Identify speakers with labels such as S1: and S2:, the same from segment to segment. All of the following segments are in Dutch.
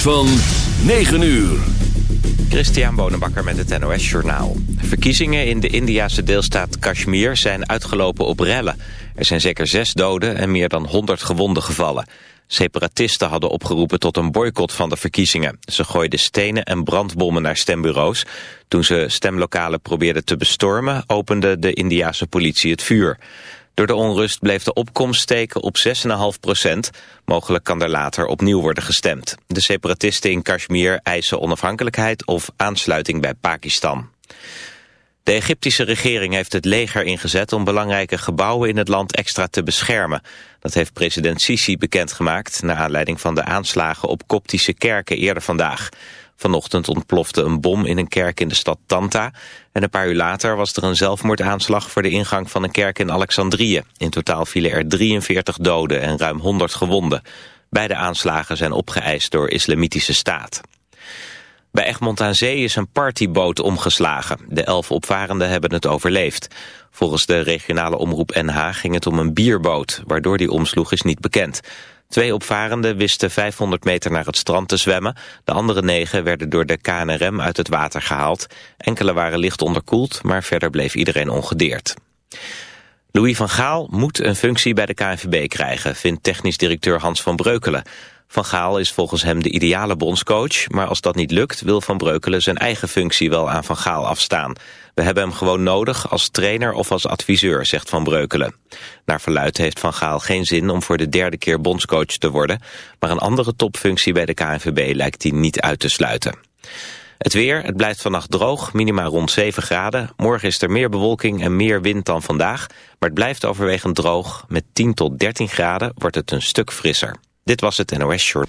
S1: van 9 uur.
S2: Christian Bonenbakker met het NOS Journaal. Verkiezingen in de Indiase deelstaat Kashmir zijn uitgelopen op rellen. Er zijn zeker zes doden en meer dan 100 gewonden gevallen. Separatisten hadden opgeroepen tot een boycott van de verkiezingen. Ze gooiden stenen en brandbommen naar stembureaus. Toen ze stemlokalen probeerden te bestormen, opende de Indiase politie het vuur. Door de onrust bleef de opkomst steken op 6,5 procent. Mogelijk kan er later opnieuw worden gestemd. De separatisten in Kashmir eisen onafhankelijkheid of aansluiting bij Pakistan. De Egyptische regering heeft het leger ingezet om belangrijke gebouwen in het land extra te beschermen. Dat heeft president Sisi bekendgemaakt naar aanleiding van de aanslagen op koptische kerken eerder vandaag. Vanochtend ontplofte een bom in een kerk in de stad Tanta. En een paar uur later was er een zelfmoordaanslag voor de ingang van een kerk in Alexandrië. In totaal vielen er 43 doden en ruim 100 gewonden. Beide aanslagen zijn opgeëist door Islamitische Staat. Bij Egmond aan Zee is een partyboot omgeslagen. De elf opvarenden hebben het overleefd. Volgens de regionale omroep NH ging het om een bierboot. Waardoor die omsloeg is niet bekend. Twee opvarenden wisten 500 meter naar het strand te zwemmen. De andere negen werden door de KNRM uit het water gehaald. Enkele waren licht onderkoeld, maar verder bleef iedereen ongedeerd. Louis van Gaal moet een functie bij de KNVB krijgen, vindt technisch directeur Hans van Breukelen. Van Gaal is volgens hem de ideale bondscoach, maar als dat niet lukt wil Van Breukelen zijn eigen functie wel aan Van Gaal afstaan. We hebben hem gewoon nodig als trainer of als adviseur, zegt Van Breukelen. Naar verluid heeft Van Gaal geen zin om voor de derde keer bondscoach te worden, maar een andere topfunctie bij de KNVB lijkt hij niet uit te sluiten. Het weer, het blijft vannacht droog, minima rond 7 graden. Morgen is er meer bewolking en meer wind dan vandaag, maar het blijft overwegend droog. Met 10 tot 13 graden wordt het een stuk frisser. Dit was het NOS Short.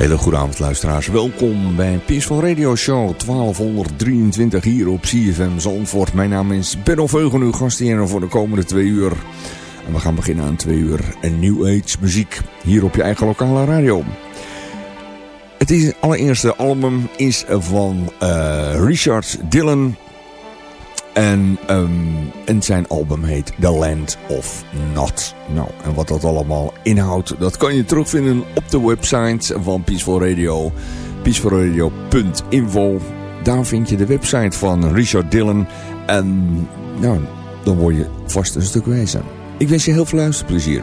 S3: Hele goede avond luisteraars, welkom bij Peaceful Radio Show 1223 hier op CFM Zandvoort. Mijn naam is Benno Veugen, uw gastheer voor de komende twee uur. En we gaan beginnen aan twee uur en New Age muziek hier op je eigen lokale radio. Het is, allereerste album is van uh, Richard Dillon en, um, en zijn album heet The Land of Not. Nou, en wat dat allemaal inhoudt, dat kan je terugvinden op de website van Peaceful Radio. peacefulradio.info Daar vind je de website van Richard Dillon. En nou, dan word je vast een stuk wijzer. Ik wens je heel veel luisterplezier.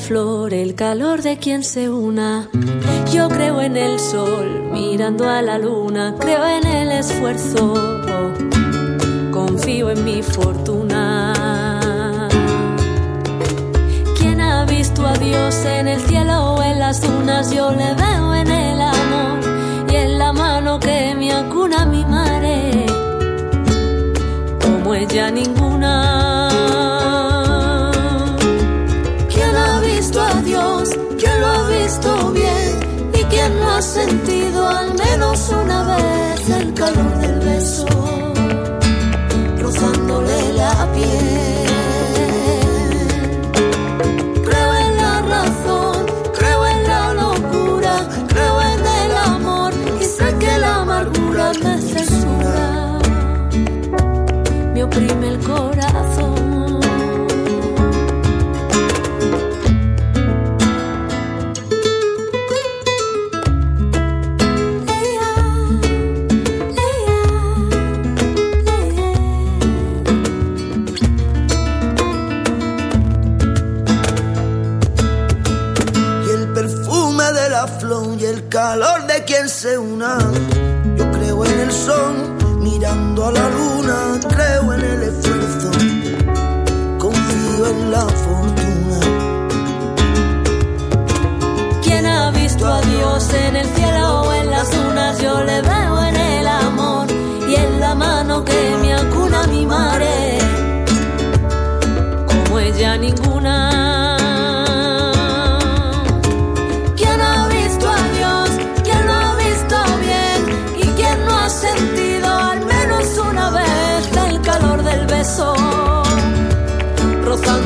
S4: flor, el calor de quien se una. Yo creo en el sol, mirando a la luna, creo en el esfuerzo, confío en mi fortuna. ¿Quién ha visto a Dios en el cielo o en las dunas? Yo le veo en el amor y en la mano que me acuna mi madre, como ella ninguna. Sentido al menos una vez
S5: se una. Yo creo en el sol, mirando a la luna, creo en el esfuerzo, confío en la fortuna.
S4: ¿Quién ha visto a Dios en el cielo o en las dunas? Yo le veo en el amor y en la mano que me
S6: los